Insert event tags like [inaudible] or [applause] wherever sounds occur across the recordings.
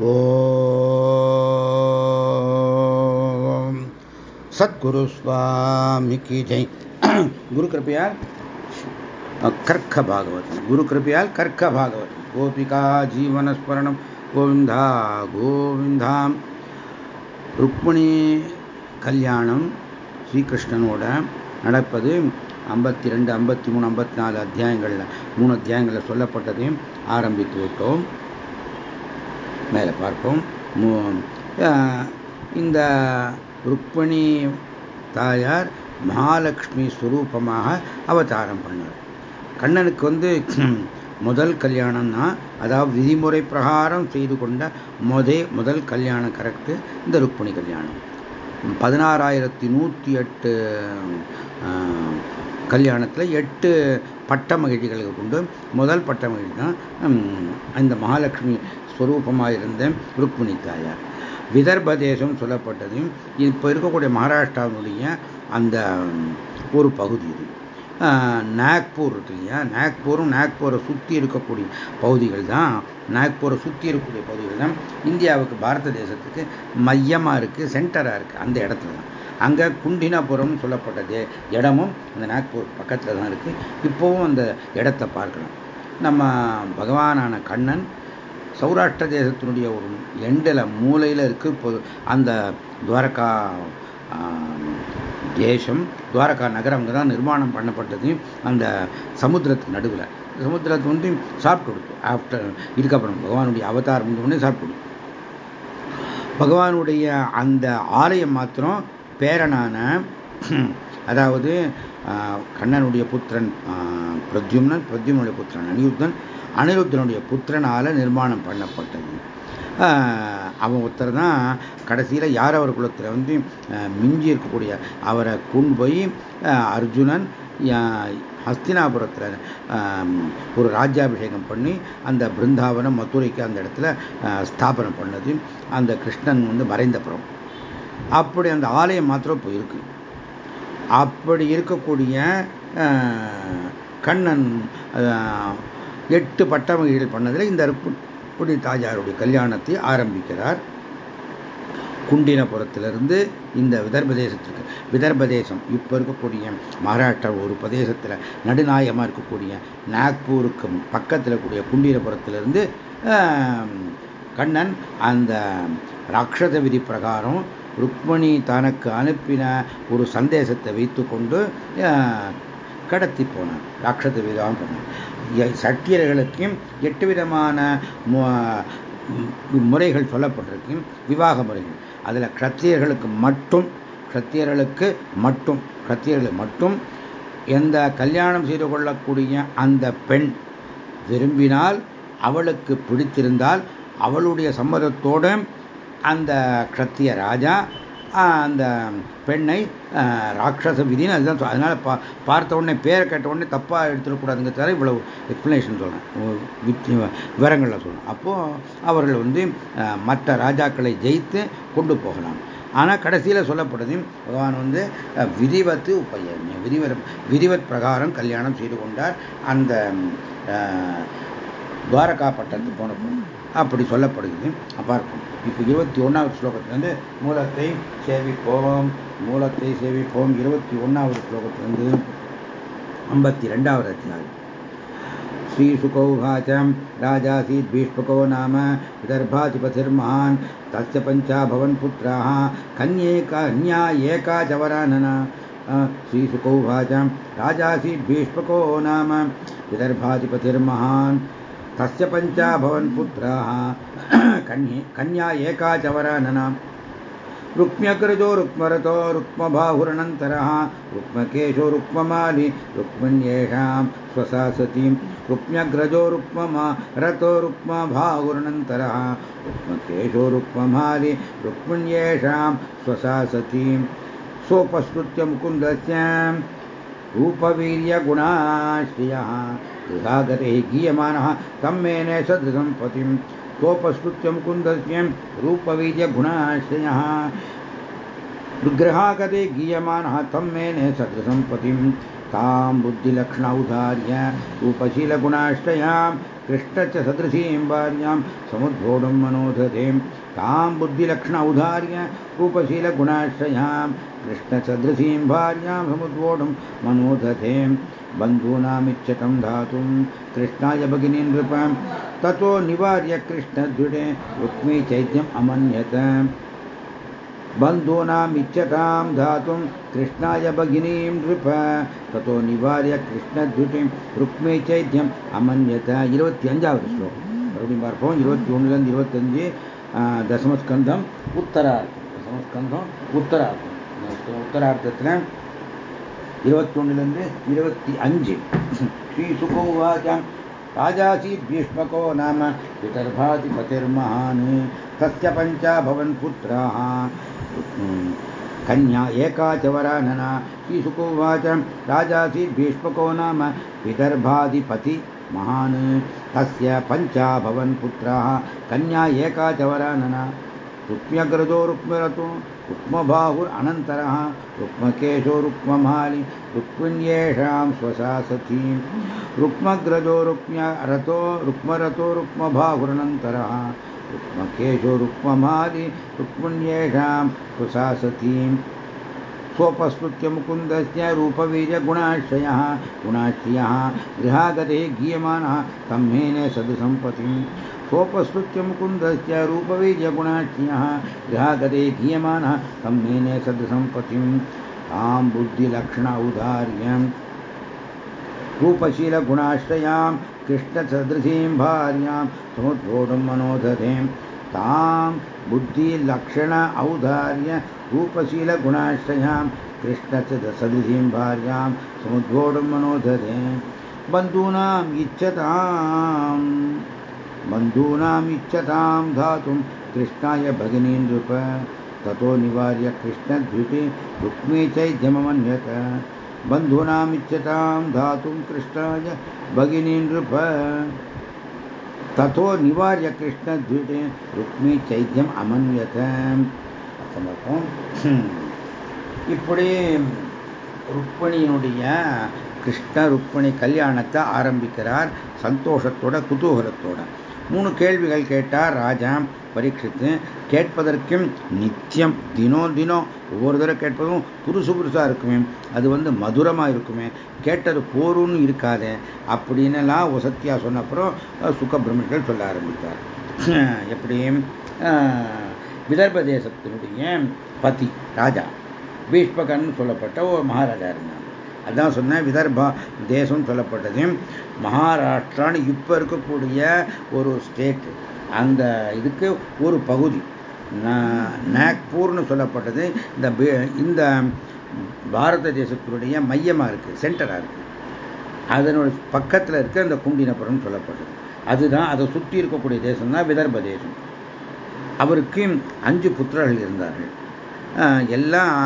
ஓம். சத்குரு சுவாமிக்கு ஜெய். குரு கிருப்பையால் கர்க்க பாகவதம். குரு கிருப்பையால் கர்க்க பாகவதம். கோபிகா ஜீவனஸ்மரணம். கோவிந்தா கோவிந்தாம். ருக்மிணி கல்யாணம் ஸ்ரீகிருஷ்ணனோட நடப்பது ஐம்பத்தி ரெண்டு ஐம்பத்தி மூணு ஐம்பத்தி நாலு அத்தியாயங்களில் மூணு அத்தியாயங்களில் சொல்லப்பட்டதையும் ஆரம்பித்து விட்டோம். மேலே பார்ப்போம். இந்த ருக்மிணி தாயார் மகாலட்சுமி ஸ்வரூபமாக அவதாரம் பண்ணார். கண்ணனுக்கு வந்து [clears throat] முதல் கல்யாணம் தான் அதாவது விதிமுறை பிரகாரம் செய்து கொண்ட முதே முதல் கல்யாணம் கரெக்டு இந்த ருக்மிணி கல்யாணம். பதினாறாயிரத்தி நூற்றி எட்டு கல்யாணத்தில் எட்டு பட்ட மகிழ்ச்சிகளுக்கு கொண்டு முதல் பட்ட மகிழ்ச்சி தான் இந்த மகாலட்சுமி ஸ்வரூபமாக இருந்த ருக்மிணி தாயார் விதர்ப தேசம் சொல்லப்பட்டதையும் இப்போ இருக்கக்கூடிய மகாராஷ்டிராவுடைய அந்த ஒரு பகுதி இது. நாக்பூர் இருக்கு இல்லையா? நாக்பூரும் நாக்பூரை சுற்றி இருக்கக்கூடிய பகுதிகள் தான் நாக்பூரை சுற்றி இருக்கக்கூடிய பகுதிகள் தான் இந்தியாவுக்கு பாரத தேசத்துக்கு மையமாக இருக்குது சென்டராக இருக்குது அந்த இடத்துல தான். அங்கே குண்டினாபுரம் சொல்லப்பட்டது இடமும் அந்த நாக்பூர் பக்கத்தில் தான் இருக்குது இப்போவும் அந்த இடத்த பார்க்கலாம். நம்ம பகவானான கண்ணன் சௌராஷ்டிர தேசத்தினுடைய ஒரு எண்டில் மூலையில் இருக்கு பொது அந்த துவாரகா தேசம் துவாரகா நகரம் அங்கே தான் நிர்மாணம் பண்ணப்பட்டது அந்த சமுத்திரத்துக்கு நடுவில். சமுத்திரத்தை வந்து சாப்பிட்டு கொடுக்கும் ஆஃப்டர் இதுக்கப்புறம் பகவானுடைய அவதாரம் உடனே சாப்பிட்டு கொடுக்கும் பகவானுடைய அந்த ஆலயம் மாத்திரம் பேரனான அதாவது கண்ணனுடைய புத்திரன் பிரத்யும்னன் பிரத்யும்னுடைய புத்திரன் அனிருத்தன் அனிருத்தனுடைய புத்திரனால நிர்மாணம் பண்ணப்பட்டது. அவன் ஒருத்தர் தான் கடைசியில் யார் அவர் குலத்தில் வந்து மிஞ்சி இருக்கக்கூடிய அவரை கொண்டு போய் அர்ஜுனன் ஹஸ்தினாபுரத்தில் ஒரு ராஜ்யாபிஷேகம் பண்ணி அந்த பிருந்தாவனம் மதுரைக்கு அந்த இடத்துல ஸ்தாபனம் பண்ணது. அந்த கிருஷ்ணன் வந்து மறைந்தப்புறம் அப்படி அந்த ஆலயம் மாத்திரம் இப்போ அப்படி இருக்கக்கூடிய கண்ணன் எட்டு பட்டமகிகள் பண்ணதில் இந்த ருக்மிணி தாஜாருடைய கல்யாணத்தை ஆரம்பிக்கிறார். குண்டினபுரத்திலிருந்து இந்த விதர்ப தேசத்திற்கு விதர்ப தேசம் இப்போ இருக்கக்கூடிய மகாராஷ்டிரா ஒரு பிரதேசத்தில் நடுநாயகமாக இருக்கக்கூடிய நாக்பூருக்கு பக்கத்தில் கூடிய குண்டினபுரத்திலிருந்து கண்ணன் அந்த ராட்சத விதி பிரகாரம் ருக்மணி தனக்கு அனுப்பின ஒரு சந்தேசத்தை வைத்துக்கொண்டு கடத்தி போனான். ராட்சத விதம் பண்ணான் சட்டியர்களுக்கும் எட்டு விதமான முறைகள் சொல்லப்பட்டிருக்கும். விவாக முறைகள். அதில் கத்தியர்களுக்கு மட்டும் கத்தியர்களுக்கு மட்டும் கத்தியர்களுக்கு மட்டும் எந்த கல்யாணம் செய்து கொள்ளக்கூடிய அந்த பெண் விரும்பினால் அவளுக்கு பிடித்திருந்தால் அவளுடைய சம்மதத்தோடு அந்த க்ஷத்திய ராஜா அந்த பெண்ணை ராட்சச விதின்னு அதுதான் அதனால் பா பார்த்த உடனே பேரை கேட்ட உடனே தப்பாக எடுத்துடக்கூடாதுங்கிறதால இவ்வளவு எக்ஸ்பிளனேஷன் சொல்கிறேன் விவரங்களில் சொல்கிறேன் அப்போது அவர்கள் வந்து மற்ற ராஜாக்களை ஜெயித்து கொண்டு போகலாம். ஆனால் கடைசியில் சொல்லப்படுது பகவான் வந்து விதிவத்து உப்பையன் விதிவ விதிவத் பிரகாரம் கல்யாணம் செய்து கொண்டார். அந்த துவாரகா பட்டத்துக்கு போன அப்படி சொல்லப்படுகிறது பார்ப்போம் இப்போ இருபத்தி ஒன்றாவது ஸ்லோகத்திலிருந்து மூலத்தை சேவிப்போம் மூலத்தை சேவிப்போம் இருபத்தி ஒன்றாவது ஸ்லோகத்திலிருந்து ஐம்பத்தி ரெண்டாவது அத்தியாயம் श्रीशुकौवाच राजासीत् भीष्मको नाम विदर्भाधिपतिर्महान् तस्य पञ्चा भवन् पुत्राः कन्येका कन्या एका च वरानना श्रीशुकौवाच राजासीत् भीष्मको नाम विदर्भाधिपतिर्महान् तस्य पञ्चा भवन् पुत्राः। कन्ये एका च वरानना रुक्म्यग्रजो रुक्मरतो रुक्मबाहुरनन्तरः। रुक्मकेशो रुक्ममालि रुक्मण्येषां स्वसा सतीं रुक्म्यग्रजो रुक्ममा रतो रुक्मबाहुरनन्तरः। रुक्मकेशो रुक्ममालि रुक्मण्येषां स्वसा सतीं सोपस्कृत्य मुकुन्दस्य रूपवीर्यगुणाश्रियः। यथागतिः गीयमानः तं मेन सदृसम्पतिं कोपस्तुत्यं कुन्दस्यं रूपवीर्यगुणाश्रयः। विग्रहागते गीयमानः तं मेन सदृसम्पतिं तां बुद्धिलक्षणौधार्य रूपशीलगुणाश्रयां कृष्णच सदृशीं भार्यां समुद्भोढं मनोधतेम् तां बुद्धिलक्षण औदार्य रूपशीलगुणाश्रयां कृष्णसदृशीं भार्यां समुद्वोढुं, मनोदधे, बन्धूनामिच्छतं धातुं, कृष्णाय भगिनी नृपं, ततो निवार्य कृष्णद्विडे रुक्मी चैत्यम् अमन्यत। बन्धूनामिच्छतां धा कृष्णाय भगिनी नृप, ततो निवार्य कृष्णद्विटिं रुक्मी चैत्यम् अमन्यत। इवती श्लोकं மறுபடியும் பார்ப்போம் இருபத்தி தசமஸ்கந்தம் உத்தரார்த்தம் தசமஸ்கந்தம் உத்தரார்த்தம் உத்தரார்த்தத்தில் இருபத்தொன்னுலேருந்து இருபத்தி அஞ்சு ஸ்ரீ சுகோவாச்சாம் राजासी भीष्मको नाम विदर्भाधिपतिर्महान् तस्य पञ्चाभवन् पुत्राः कन्या एका च वरानना श्रीसुकोवाच राजासी भीष्मको नाम विदर्भाधिपति महान्। तस्य पञ्चाभवन् पुत्राः, कन्या एका च वरानना। रुक्म्यग्रजो रुक्मिरतो रुक्मबाहुरनन्तरः, रुक्मकेशो रुक्ममालि, रुक्मिण्येषां स्वसा सखीं। रुक्मग्रजो रुक्म्यरतो, रुक्मरतो रुक्मबाहुरनन्तरः, रुक्मकेशो रुक्ममालि, रुक्मिण्येषां स्वसा सखीं। स्वोपस्तुत्य मुकुन्दस्य रूपवीर्यगुणाश्रयः, गुणाश्रियः, गृहागते गीयमानः सम्मेने सदसम्पतिम् सोपस्तुत्य मुकुन्दस्य रूपवीर्यगुणाख्यः गृहागते गीयमानः सम्मेने सदसम्पतिं। तां बुद्धिलक्षण औदार्यं रूपशीलगुणाश्रयां, कृष्णसदृशीं भार्यां समुद्बोधं मनोदधें तां बुद्धिलक्षण औदार्य रूपशीलगुणाश्रयां दशदृशी भार्यां समुद्वोढुं मनोधरे बन्धूनाम् इच्छताम बन्धूनाम् इच्छताम धातु कृष्णाय भगिनी नृप, ततो निवार्य कृष्णद्विपे रुक्मे चैद्यममन्यत। बन्धूनाम् इच्छतां धातुं कृष्णाय भगिनी नृप, ततो निवार्य कृष्णद्विटे रुक्मी चैध्यम अमन्यत அர்த்தம் இப்படி ருக்மணியினுடைய கிருஷ்ண ருக்மணி கல்யாணத்தை ஆரம்பிக்கிறார் சந்தோஷத்தோட குதூகலத்தோட. மூணு கேள்விகள் கேட்டார் ராஜா பரீட்சித்து. கேட்பதற்கும் நித்தியம் தினம் தினம். ஒவ்வொரு தடவை கேட்பதும் புதுசு புதுசாக இருக்குமே. அது வந்து மதுரமாக இருக்குமே. கேட்டது போரும்னு இருக்காதே. அப்படின்னுலாம் உசத்தியா சொன்ன அப்புறம் சுகபிரமணிகள் சொல்ல ஆரம்பித்தார். [clears throat] எப்படியும் விதர்ப தேசத்தினுடைய பதி ராஜா. பீஷ்பகன் சொல்லப்பட்ட ஒரு மகாராஜா இருந்தாங்க அதான் சொன்னேன் விதர்பா தேசம் சொல்லப்பட்டது மகாராஷ்டிரான்னு இப்போ இருக்கக்கூடிய ஒரு ஸ்டேட் அந்த இதுக்கு ஒரு பகுதி. நாக்பூர்னு சொல்லப்பட்டது இந்த இந்த பாரத தேசத்தினுடைய மையமாக இருக்குது சென்டராக இருக்குது அதனுடைய பக்கத்தில் இருக்க அந்த குண்டினபுரம் சொல்லப்பட்டது. அதுதான் அதை சுற்றி இருக்கக்கூடிய தேசம் தான் விதர்ப தேசம் அவருக்கு அஞ்சு புத்திரர்கள் இருந்தார்கள். எல்லாம்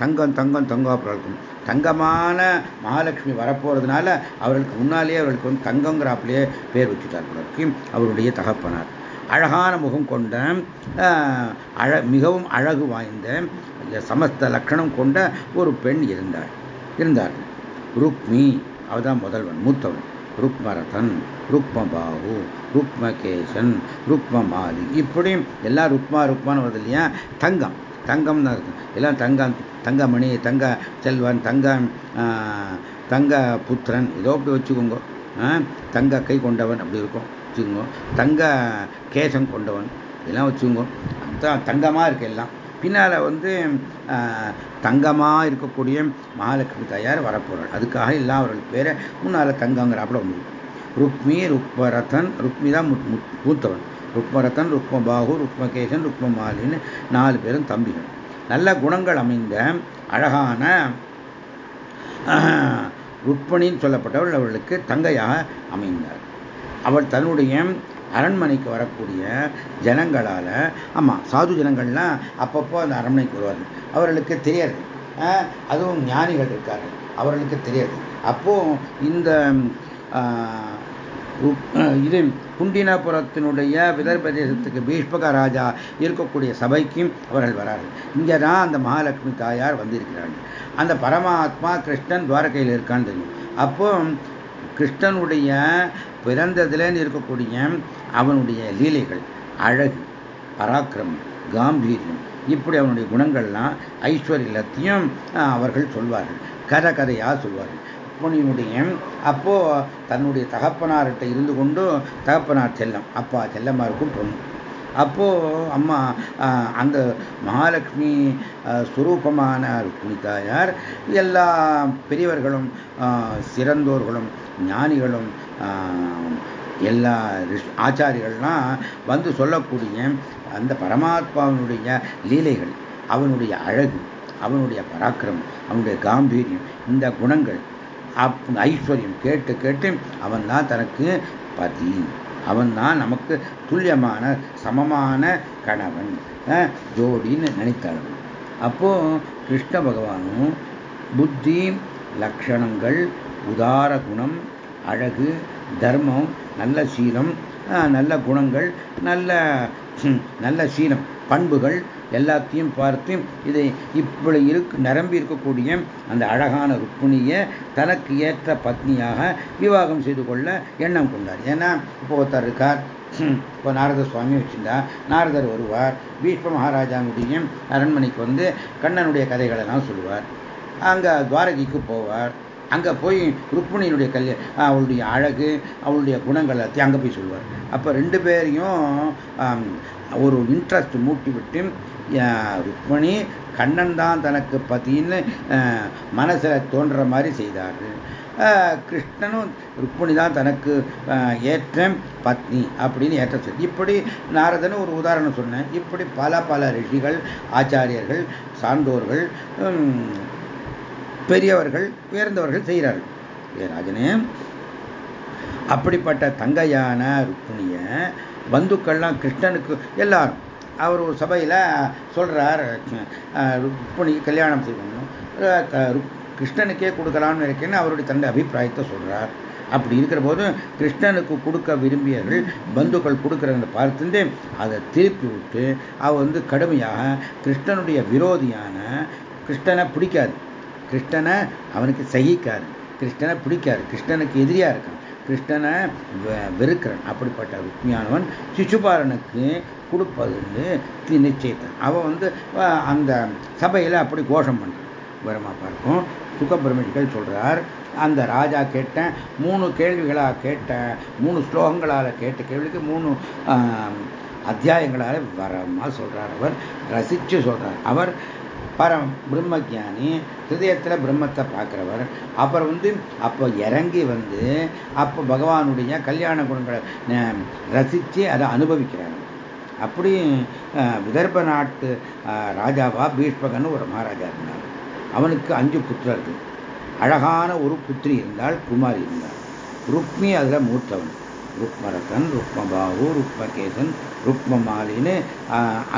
தங்கம் தங்கம் தங்காப்புறம் தங்கமான மகாலட்சுமி வரப்போகிறதுனால அவர்களுக்கு முன்னாலேயே அவர்களுக்கு வந்து தங்கங்கிறாப்பிலேயே பேர் வச்சுட்டார்களுக்கு அவருடைய தகப்பனார். அழகான முகம் கொண்ட அழ மிகவும் அழகு வாய்ந்த சமஸ்த லட்சணம் கொண்ட ஒரு பெண் இருந்தாள் இருந்தார்கள் ருக்மி அவதான் முதல்வன் மூத்தவன். ருக்மரதன் ருக்மபாகு ருக்மகேசன் ருக்மமாலி. இப்படி எல்லாம் ருக்மா ருக்மான்னு வருது இல்லையா? தங்கம். தங்கம் தான் இருக்கும் எல்லாம் தங்கம் தங்கமணி தங்க செல்வன் தங்க தங்க புத்திரன். ஏதோ அப்படி வச்சுக்கோங்க. தங்க கை கொண்டவன் அப்படி இருக்கும். வச்சுக்கோங்க. தங்க கேசம் கொண்டவன். இதெல்லாம் வச்சுக்கோங்க. தங்கமாக இருக்கு எல்லாம். பின்னால் வந்து தங்கமாக இருக்கக்கூடிய மகாலட்சுமி தாயார் வரப்போகிறாள் அதுக்காக எல்லாம் அவர்கள் பேரை முன்னால் தங்கங்கிறாப்புல வந்து ருக்மி ருக்மரதன் ருக்மி தான் மூத்தவன். ருக்மரதன் ருக்மபாகு ருக்மகேசன் ருக்மமாலின்னு நாலு பேரும் தம்பிகள். நல்ல குணங்கள் அமைந்த அழகான ருக்மணின்னு சொல்லப்பட்டவள் அவர்களுக்கு தங்கையாக அமைந்தார். அவள் தன்னுடைய அரண்மனைக்கு வரக்கூடிய ஜனங்களால் ஆமாம் சாது ஜனங்கள்லாம் அப்பப்போ அந்த அரண்மனைக்கு வருவார்கள். அவர்களுக்கு தெரியாது. அதுவும் ஞானிகள் இருக்கார்கள். அவர்களுக்கு தெரியாது. அப்போ இந்த இது குண்டினபுரத்தினுடைய விதர்பிரதேசத்துக்கு பீஷ்பக ராஜா இருக்கக்கூடிய சபைக்கும் அவர்கள் வரார்கள். இங்கே தான் அந்த மகாலட்சுமி தாயார் வந்திருக்கிறார்கள். அந்த பரமாத்மா கிருஷ்ணன் துவாரகையில் இருக்கான்னு தெரியும். அப்போ கிருஷ்ணனுடைய பிறந்ததுலேன்னு இருக்கக்கூடிய அவனுடைய லீலைகள் அழகு பராக்கிரமம் காம்பீரியம் இப்படி அவனுடைய குணங்கள்லாம் ஐஸ்வர்யத்தையும் அவர்கள் சொல்வார்கள். கதை கதையாக சொல்வார்கள். ருக்மணியினுடைய அப்போ தன்னுடைய தகப்பனார்கிட்ட இருந்து கொண்டு தகப்பனார் செல்லம். அப்பா செல்லம்மா இருக்கும் பொண்ணு. அப்போது அம்மா அந்த மகாலட்சுமி சுரூபமான ருக்மிணி தாயார் எல்லா பெரியவர்களும் சிறந்தோர்களும் ஞானிகளும் எல்லா ஆச்சாரியர்கள்லாம் வந்து சொல்லக்கூடிய அந்த பரமாத்மாவினுடைய லீலைகள் அவனுடைய அழகு அவனுடைய பராக்கிரமம் அவனுடைய காம்பீரியம் இந்த குணங்கள் அப் ஐஸ்வர்யம் கேட்டு கேட்டு அவன் தான் தனக்கு பதி. அவன் தான் நமக்கு துல்லியமான சமமான கணவன். ஜோடின்னு நினைத்தாள் அப்போ கிருஷ்ண பகவானும் புத்தி லக்ஷணங்கள் உதார குணம் அழகு தர்மம் நல்ல சீலம் நல்ல குணங்கள் நல்ல நல்ல சீலம் பண்புகள் எல்லாத்தையும் பார்த்து இதை இப்படி இருக்கு நிரம்பி இருக்கக்கூடிய அந்த அழகான ருக்மிணியை தனக்கு ஏற்ற பத்னியாக விவாகம் செய்து கொள்ள எண்ணம் கொண்டார். ஏன்னா இப்போ ஒருத்தர் இருக்கார் இப்போ நாரத சுவாமி வச்சிருந்தா நாரதர் வருவார் பீஷ்ம மகாராஜாவுடைய அரண்மனைக்கு வந்து கண்ணனுடைய கதைகளெல்லாம் சொல்லுவார். அங்கே துவாரகைக்கு போவார். அங்கே போய் ருக்மிணியினுடைய கல்ய அவளுடைய அழகு அவளுடைய குணங்கள் எல்லாத்தையும் அங்கே போய் சொல்லுவார். அப்போ ரெண்டு பேரையும் ஒரு இன்ட்ரெஸ்ட் மூட்டிவிட்டு ருக்மணி கண்ணன் தான் தனக்கு பதின்னு மனசில் தோன்ற மாதிரி செய்தார்கள் கிருஷ்ணனும் ருக்மணி தான் தனக்கு ஏற்ற பத்னி அப்படின்னு ஏற்ற சொல்லி இப்படி நாரதன் ஒரு உதாரணம் சொன்னேன். இப்படி பல பல ரிஷிகள் ஆச்சாரியர்கள் சான்றோர்கள் பெரியவர்கள் உயர்ந்தவர்கள் செய்கிறார்கள். ராஜனே அப்படிப்பட்ட தங்கையான ருக்மணியை பந்துக்கள்லாம் கிருஷ்ணனுக்கு எல்லாரும். அவர் ஒரு சபையில் சொல்கிறார் ருக்மிணி கல்யாணம் செய்யணும். கிருஷ்ணனுக்கே கொடுக்கலான்னு இருக்கேன்னு அவருடைய தந்தை அபிப்பிராயத்தை சொல்கிறார் அப்படி இருக்கிற போது கிருஷ்ணனுக்கு கொடுக்க விரும்பியவர்கள் பந்துக்கள் கொடுக்குறத பார்த்துட்டு அதை திருப்பி விட்டு அவர் வந்து கடுமையாக கிருஷ்ணனுடைய விரோதியான கிருஷ்ணனை பிடிக்காது. கிருஷ்ணனை அவனுக்கு சகிக்காது. கிருஷ்ணனை பிடிக்காது. கிருஷ்ணனுக்கு எதிரியாக இருக்கான். கிருஷ்ணனை வெறுக்கிறான். அப்படிப்பட்ட ருக்மியானவன் சிசுபாலனுக்கு கொடுப்பதுன்னு நிச்சயித்தான். அவன் வந்து அந்த சபையில் அப்படி கோஷம் பண்ணுறான் விவரமாக பார்க்கும் சுகபிரமணிகள் சொல்கிறார் அந்த ராஜா கேட்டேன் மூணு கேள்விகளாக கேட்டேன் மூணு ஸ்லோகங்களால் கேட்ட கேள்விக்கு மூணு அத்தியாயங்களால் வரமாக சொல்கிறார் அவர். ரசித்து சொல்கிறார் அவர் பரம் பிரம்மஜானி ஹிருதயத்தில் பிரம்மத்தை பார்க்குறவர். அப்புறம் வந்து அப்போ இறங்கி வந்து அப்போ பகவானுடைய கல்யாண குணங்களை ரசித்து அதை அனுபவிக்கிறார். அப்படி விதர்ப நாட்டு ராஜாவா பீஷ்மகன் ஒரு மகாராஜா இருந்தார். அவனுக்கு அஞ்சு புத்திரர்கள். அழகான ஒரு புத்திரி இருந்தால் குமாரி இருந்தார். ருக்மி அதில் மூத்தவன். ருக்மரத்தன் ருக்மபாகு ருக்மகேசன் ருக்மமாலின்னு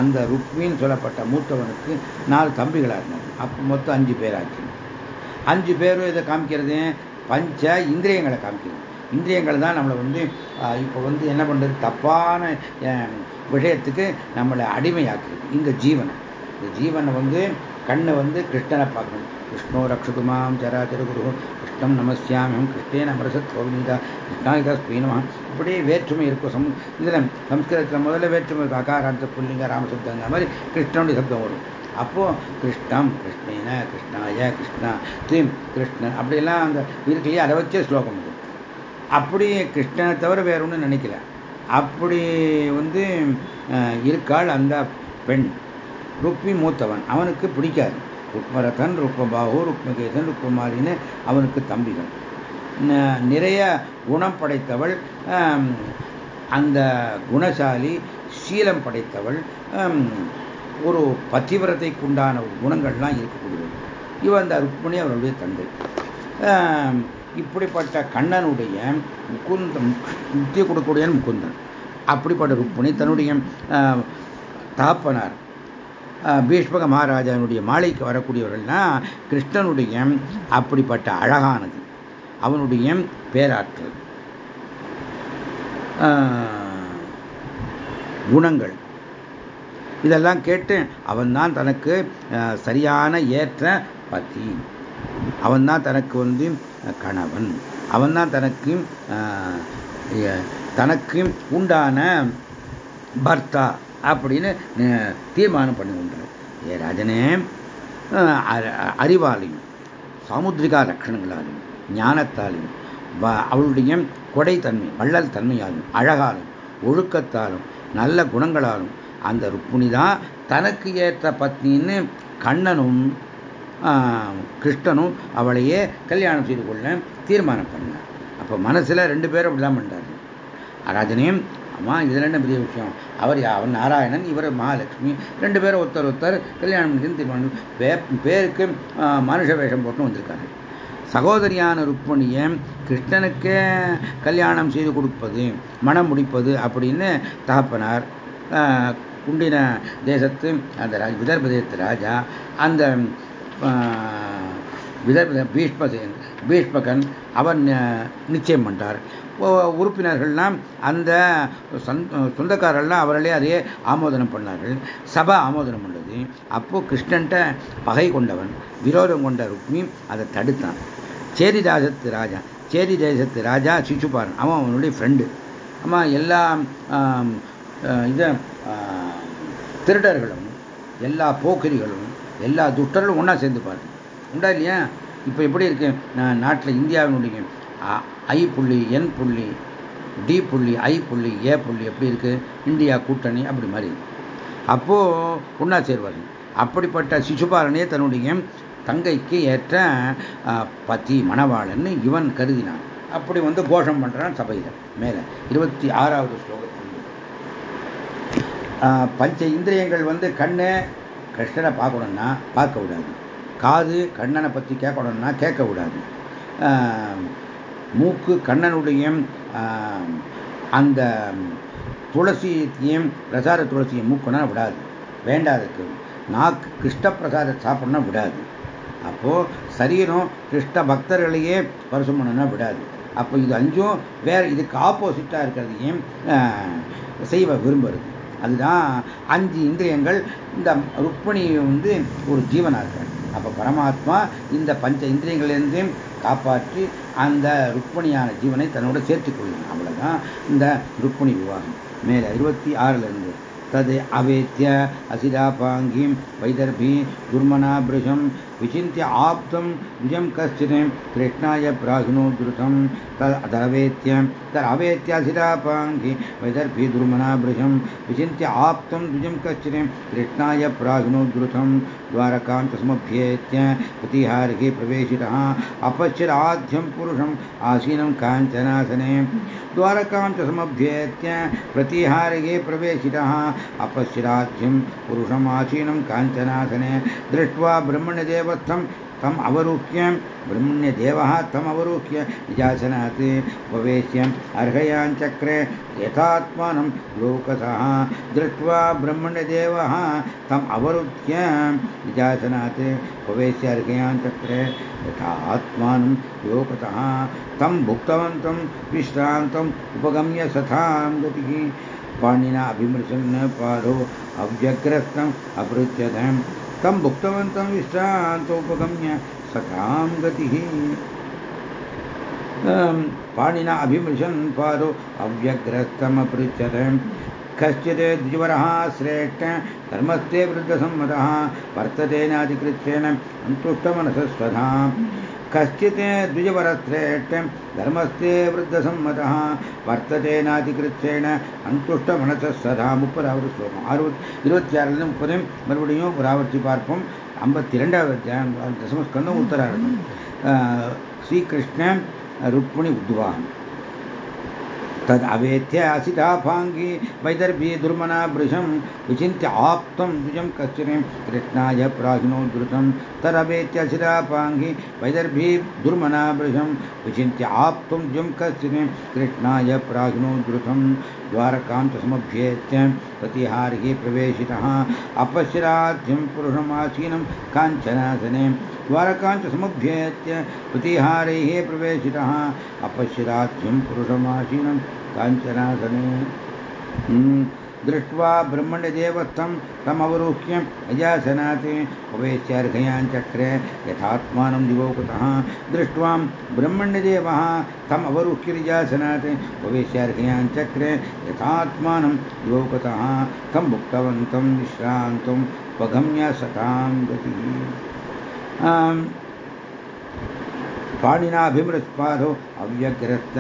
அந்த ருக்மின்னு சொல்லப்பட்ட மூத்தவனுக்கு நாலு தம்பிகளாக இருந்தாங்க. அப்போ மொத்தம் அஞ்சு பேராச்சு. அஞ்சு பேரும் இதை காமிக்கிறது? பஞ்ச இந்திரியங்களை காமிக்கிறது. இந்திரியங்கள் தான் நம்மளை வந்து இப்போ வந்து என்ன பண்ணுறது தப்பான விஷயத்துக்கு நம்மளை அடிமையாக்குது. இந்த ஜீவனை. இந்த ஜீவனை வந்து கண்ணை வந்து கிருஷ்ணனை பார்க்கணும். கிருஷ்ணோ ரக்ஷகுமாம் சராச்சர குரு கிருஷ்ணம் நமசியாமியம் கிருஷ்ணேன அமரசத் கோவிந்தா கிருஷ்ணாயுதா ஸ்ரீனமா அப்படியே வேற்றுமை இருக்கும் சம் இதில் சம்ஸ்கிருதத்தில் முதல்ல வேற்றுமை இருக்கும் அகாராந்த புல்லிங்க அந்த மாதிரி கிருஷ்ணனுடைய சப்தம் வரும் அப்போ கிருஷ்ணம் கிருஷ்ணேன கிருஷ்ணாய கிருஷ்ணா ஸ்ரீம் கிருஷ்ணன் அப்படியெல்லாம் அந்த இருக்கலையே அதை வச்சே ஸ்லோகம் இது அப்படி கிருஷ்ணனை தவிர வேற ஒன்றும் நினைக்கல. அப்படி வந்து இருக்காள் அந்த பெண். ருக்மி மூத்தவன். அவனுக்கு பிடிக்காது. ருக்மரதன் ருக்மபாகு ருக்மகேதன் ருக்மமாலின்னு அவனுக்கு தம்பிகள். நிறைய குணம் படைத்தவள் அந்த குணசாலி சீலம் படைத்தவள் ஒரு பத்திவிரத்தைக்கு உண்டான குணங்கள்லாம் இருக்கக்கூடியது இவன் அந்த ருக்மணி அவருடைய தந்தை. இப்படிப்பட்ட கண்ணனுடைய முகுந்தம் முக்தி கொடுக்கக்கூடிய முக்குந்தன் அப்படிப்பட்ட ருக்மணி தன்னுடைய தாப்பனார். பீஷ்மக மகாராஜாவினுடைய மாலைக்கு வரக்கூடியவர்கள்னா கிருஷ்ணனுடைய அப்படிப்பட்ட அழகானது. அவனுடைய பேராற்றல். குணங்கள். இதெல்லாம் கேட்டு அவன்தான் தனக்கு சரியான ஏற்ற பத்தி அவன்தான் தனக்கு வந்து கணவன். அவன்தான் தனக்கு தனக்கு உண்டான பர்த்தா. அப்படின்னு தீர்மானம் பண்ணி கொண்டார். ஏ ராஜனே அறிவாலையும் சாமுத்திரிகா லட்சணங்களாலும் ஞானத்தாலையும் அவளுடைய கொடைத்தன்மை வள்ளல் தன்மையாலும் அழகாலும் ஒழுக்கத்தாலும் நல்ல குணங்களாலும் அந்த ருக்மிணி தான் தனக்கு ஏற்ற பத்னின்னு கண்ணனும் கிருஷ்ணனும் அவளையே கல்யாணம் செய்து கொள்ள தீர்மானம் பண்ணார். அப்போ மனசில் ரெண்டு பேரும் அப்படிலாம் பண்ணுறாரு ராஜனையும் அம்மா இதில் என்ன பெரிய விஷயம்? அவர் அவன் நாராயணன் இவர் மகாலட்சுமி ரெண்டு பேரும் ஒருத்தர் ஒருத்தர் கல்யாணம் பண்ணி பேருக்கு மனுஷ வேஷம் போட்டு வந்திருக்காரு. சகோதரியான ருக்மணியை கிருஷ்ணனுக்கே கல்யாணம் செய்து கொடுப்பது மனம் முடிப்பது அப்படின்னு தகப்பனார் குண்டின தேசத்து அந்த விதர்ப தேசத்து ராஜா அந்த விதர்ப பீஷ்ம பீஷ்மகன் அவன் நிச்சயம் பண்ணார் உறுப்பினர்கள்லாம் அந்த சொந்தக்காரர்கள்லாம் அவர்களே அதையே ஆமோதனம் பண்ணார்கள். சபா ஆமோதனம் பண்ணது. அப்போ கிருஷ்ணன்ட்ட பகை கொண்டவன் விரோதம் கொண்ட ருக்மி அதை தடுத்தான். சேரிதாசத்து ராஜா சேரி தேசத்து ராஜா சிசுபாரன் அவன் அவனுடைய ஃப்ரெண்டு அம்மா எல்லா இதை திருடர்களும் எல்லா போக்கிரிகளும் எல்லா துட்டர்களும் ஒன்றா சேர்ந்து உண்டா இல்லையா? இப்போ எப்படி இருக்கு? நாட்டில் இந்தியாவினுடைய ஐ புள்ளி என் புள்ளி டி புள்ளி ஐ புள்ளி ஏ புள்ளி எப்படி இருக்கு? இந்தியா கூட்டணி அப்படி மாதிரி. அப்போது ஒன்றா சேருவார்கள் அப்படிப்பட்ட சிசுபாலனே தன்னுடைய தங்கைக்கு ஏற்ற பத்தி மணவாளன்னு இவன் கருதினான். அப்படி வந்து கோஷம் பண்ணுறான் சபையில் மேலே இருபத்தி ஆறாவது ஸ்லோகத்தில் பஞ்ச இந்திரியங்கள் வந்து கண்ணு கிருஷ்ணனை பார்க்கணும்னா பார்க்க விடாது காது கண்ணனை பற்றி கேட்கணும்னா கேட்க விடாது மூக்கு கண்ணனுடைய அந்த துளசியத்தையும் பிரசார துளசியை மூக்குனா விடாது. வேண்டாதுக்கு நாக்கு கிருஷ்ண பிரசாதம் சாப்பிடணும் விடாது. அப்போ சரீரம் கிருஷ்ண பக்தர்களையே பரிசம் பண்ணணும்னா விடாது. அப்போ இது அஞ்சும் வேற இதுக்கு ஆப்போசிட்டாக இருக்கிறதையும் செய்வ விரும்புறது. அதுதான் அஞ்சு இந்திரியங்கள். இந்த ருக்மணி வந்து ஒரு ஜீவனாக இருக்கிறார் அப்போ பரமாத்மா இந்த பஞ்ச இந்திரியங்கள்லேருந்தையும் காப்பாற்றி அந்த ருக்மணியான ஜீவனை தன்னோட சேர்த்துக் கொள்ளும். அவ்வளவுதான் இந்த ருக்மணி விவாகம். மேல இருபத்தி ஆறுல இருந்து தது அவேத்திய அசிதாபாங்கீம் வைதர்பி துர்மனாபிருஷம் விசிந்திய ஆப்தம் நிஜம் கஷ்டம் கிருஷ்ணாய பிராகினோ துருதம். தவேத்தியம் தர் அவேத்திய அசிதாபாங்கி வைதர்பி துர்மனாபிருஷம் விசிந்திய ஆப்தம் துஜம் கஷ்டம் கிருஷ்ணாய பிராகினோ துருதம். द्वारकान्तसमुभ्येत्य प्रतिहारिः प्रवेशितः। अपश्चिदाद्यं पुरुषम् आसीनं काञ्चनासने। द्वारकान्तसमभ्येत्य प्रतिहारिः प्रवेशितः। अपश्चिदाद्यं पुरुषम् आसीनं काञ्चनासने। दृष्ट्वा ब्रह्मण्यदेवस्थं तम् अवरुह्य ब्रह्मण्यदेवः तम् अवरुह्य निजासनात् उपवेश्य। अर्हयाञ्चक्रे यथात्मानं लोकसः दृष्ट्वा ब्रह्मण्यदेवः तम् अवरुह्य निजासनात् उपवेश्य अर्हयाञ्चक्रे यथात्मानं लोकतः तं भुक्तवन्तं विश्रान्तम् उपगम्य सथां गतिः। पाणिना अभिमृशन् पादो अव्यग्रस्तम् अपृच्छतं तं भुक्तवन्तं विश्रान्तोपगम्य सखां गतिः। पाणिना अभिमृशन् अव्यग्रस्तम पृछत कश्चित् द्विवर श्रेष्ठ, धर्मस्ते वृद्धसम्मतः, वर्तते नाधिकृत्येन सन्तुष्टमनसस्वधा कश्चित् द्विजवरश्रेष्ठ धर्मस्ते वृद्धसम्मतः वर्तते नाधिकृत्येन அந்துஷ்டமனச சதா முப்பதாவது ஸ்லோகம் அறுபத் இருபத்தி ஆறுலேருந்து முப்பது மறுபடியும் ஒரு ஆவர்த்தி பார்ப்போம் ஐம்பத்தி ரெண்டாவது தசமஸ்கந்தம் உத்தரார்த்தம் ஸ்ரீகிருஷ்ண ருக்மிணி உத்வாகம் तदवेत्य असिताभाङ्गी वैदर्भी दुर्मना भृशं विचिन्त्य आप्तं द्विजं कश्चित् कृष्णाय प्राहिणो द्रुतं। तदवेत्य वैदर्भी दुर्मना भृशं विचिन्त्य आप्तं द्विजं कश्चित् कृष्णाय प्राहिणो द्रुतं। द्वारकां च समुभ्येत्य प्रतिहारिः प्रवेशितः। अपश्यराध्यं पुरुषमासीनं काञ्चनासने। द्वारकां च प्रतिहारैः प्रवेशितः। अपश्यराध्यं पुरुषमासीनं काञ्चनासने। दृष्ट्वा ब्रह्मण्यदेवस्थं तमवरुह्य अजासनात् उपवेश्यार्घयाञ्चक्रे यथात्मानं दिवौकतः दृष्ट्वा ब्रह्मण्यदेवः तम् अवरुह्य निजासनात् उपवेश्यार्घयाञ्चक्रे यथात्मानं दिवौकतः तं भुक्तवन्तं विश्रान्तं उपगम्य सतां गतिः। पाणिनाभिमृत्पादो अव्यग्रस्त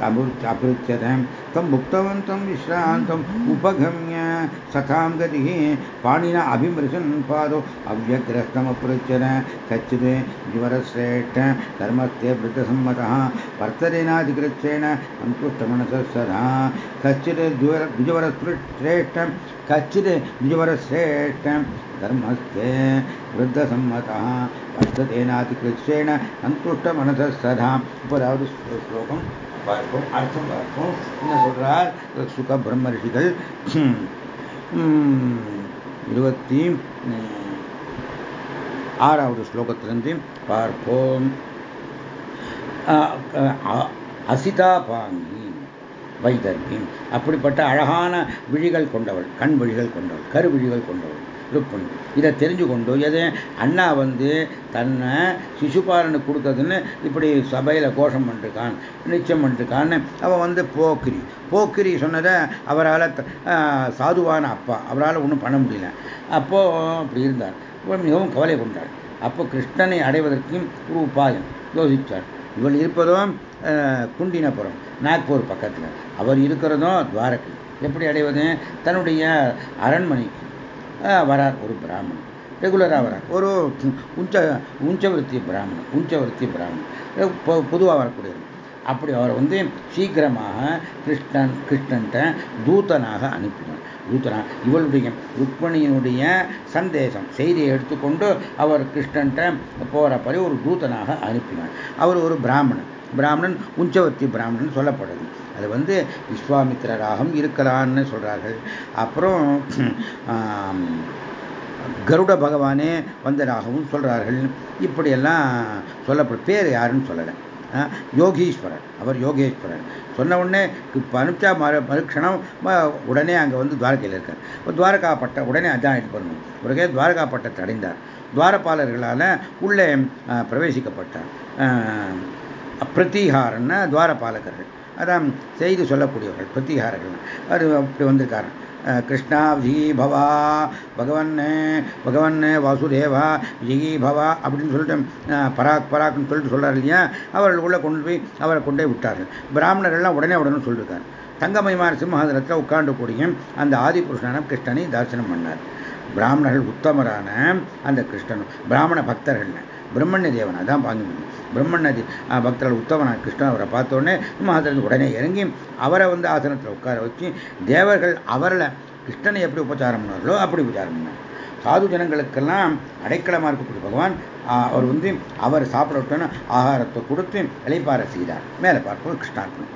अभृत्यदं तम मुक्तवन्तं विश्रांत उपगम्य सखां गतिः पाणिना अभिमृशन् पादो अव्यग्रस्तमपृच्छन कच्चित् ज्वरश्रेष्ठ धर्मस्य वृद्धसम्मतः वर्तरेनाधिकृत्येण सन्तुष्टमनसः सदा कच्चित् द्विवर द्विजवरश्रेष्ठं कच्चित् द्विजवरश्रेष्ठं धर्मस्ते वृद्धसम्मतः वर्ततेनातिकृत्येण सन्तुष्टमनसः सदा। उपरावद् श्लोकम् பார்ப்போம் அர்த்தம் பார்ப்போம். என்ன சொல்றார்? சுக பிரம்ம ரிஷிகள் இருபத்தி ஆறாவது ஸ்லோகத்திலிருந்து பார்ப்போம். அசிதா பாங்கி அப்படிப்பட்ட அழகான விழிகள் கொண்டவள் கண் விழிகள் கொண்டவள் கருவிழிகள் கொண்டவள். ருக்மணி இதை தெரிஞ்சு கொண்டு எது? அண்ணா வந்து தன்னை சிசுபாலனுக்கு கொடுத்ததுன்னு இப்படி சபையில் கோஷம் பண்ணிருக்கான் நிச்சயம் பண்ணிருக்கான்னு அவன் வந்து போக்கிரி. போக்கிரி சொன்னதை அவரால் சாதுவான அப்பா. அவரால் ஒன்றும் பண்ண முடியல. அப்போ அப்படி இருந்தார். மிகவும் கவலை கொண்டார். அப்போ கிருஷ்ணனை அடைவதற்கும் ஒரு உபாயம். யோசித்தார் இவள் இருப்பதும் குண்டினபுரம் நாக்பூர் பக்கத்தில். அவர் இருக்கிறதும் துவாரக்கு எப்படி அடைவது? தன்னுடைய அரண்மனைக்கு. வரார் ஒரு பிராமணன். ரெகுலராக வரார். ஒரு உஞ்ச உஞ்சவருத்தி பிராமணன் உஞ்சவருத்தி பிராமணன். பொதுவாக வரக்கூடியவர். அப்படி அவர் வந்து சீக்கிரமாக கிருஷ்ணன் கிருஷ்ணன்ட்ட தூதனாக அனுப்பினார். தூதனா இவளுடைய ருக்மணியினுடைய சந்தேசம் செய்தியை எடுத்துக்கொண்டு அவர் கிருஷ்ணன்ட்ட போகிறப்படி ஒரு தூதனாக அனுப்பினார். அவர் ஒரு பிராமணன். பிராமணன் உஞ்சவர்த்தி பிராமணன் சொல்லப்படுது. அது வந்து விஸ்வாமித்திரராகவும் இருக்கலான்னு சொல்கிறார்கள் அப்புறம் கருட பகவானே வந்ததாகவும் சொல்கிறார்கள் இப்படியெல்லாம் சொல்லப்படும் பேர் யாருன்னு சொல்லலை. யோகீஸ்வரன் அவர் யோகேஸ்வரன் சொன்ன உடனே இப்போ அனுப்பிச்சா மறு மறுக்ஷணம் உடனே அங்கே வந்து துவாரகையில் இருக்கார். இப்போ துவாரகாப்பட்ட உடனே அதான் இது பண்ணணும் உடனே துவாரகாப்பட்டத்தை அடைந்தார். துவாரபாலர்களால் உள்ளே பிரவேசிக்கப்பட்டார். பிரத்திகாரன்னா துவாரபாலகர்கள். அதான் செய்தி சொல்லக்கூடியவர்கள் பிரத்தீகாரர்கள். அது அப்படி வந்திருக்காரு. கிருஷ்ணா விஜயி பவா பகவன் பகவன் வாசுதேவா விஜயி பவா அப்படின்னு சொல்லிட்டு பராக் பராக்னு சொல்லிட்டு சொல்கிறார் இல்லையா? அவர்கள் உள்ள கொண்டு போய் அவரை கொண்டே விட்டார்கள். பிராமணர்கள்லாம் உடனே உடனே சொல்லியிருக்காரு தங்கமயமான சிம்மஹாதனத்தில் உட்கார்ந்து கூடிய அந்த ஆதிபுருஷனான கிருஷ்ணனை தரிசனம் பண்ணார். பிராமணர்கள் உத்தமரான அந்த கிருஷ்ணன் பிராமண பக்தர்கள் பிரம்மண்ய தேவன் அதான் பாங்க பிரம்மன் நதி பக்தர்கள் உத்தமனான கிருஷ்ணன் அவரை பார்த்தோடனே சிம்ஹாசனத்தில் உடனே இறங்கி அவரை வந்து ஆசனத்தில் உட்கார வச்சு தேவர்கள் அவரில் கிருஷ்ணனை எப்படி உபச்சாரம் பண்ணார்களோ அப்படி உபச்சாரம் பண்ணார். சாது ஜனங்களுக்கெல்லாம் அடைக்கலமாக இருக்கக்கூடிய பகவான் அவர் வந்து அவர் சாப்பிட விட்டோன்னு ஆகாரத்தை கொடுத்து இலைப்பார செய்தார். மேலே பார்ப்போம் கிருஷ்ணார்ப்பணம்